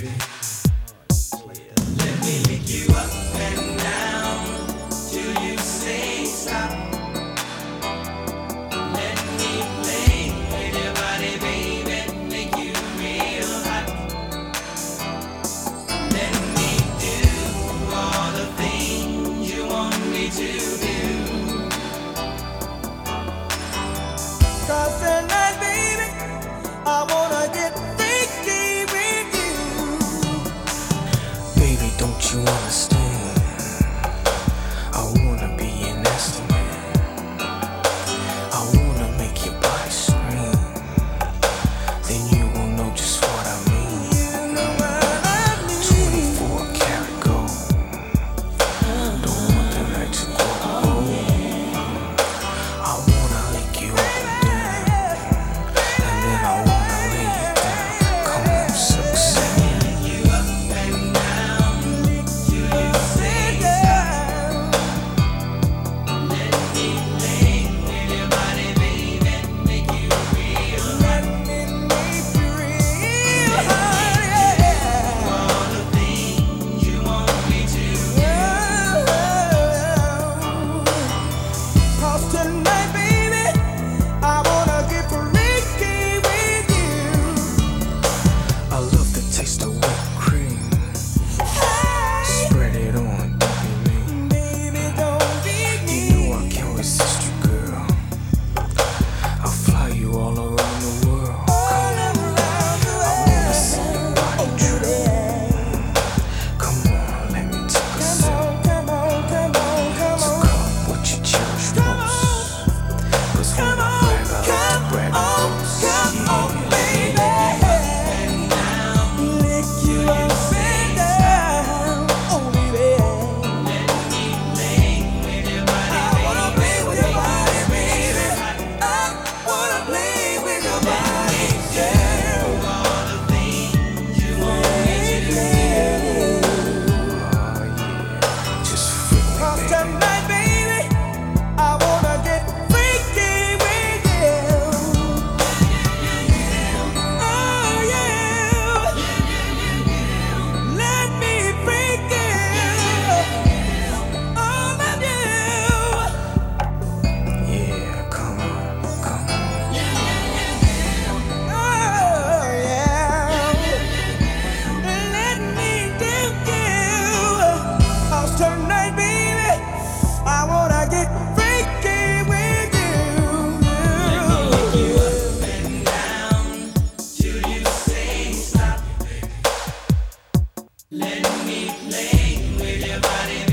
baby. Don't you understand? Let me play with your body.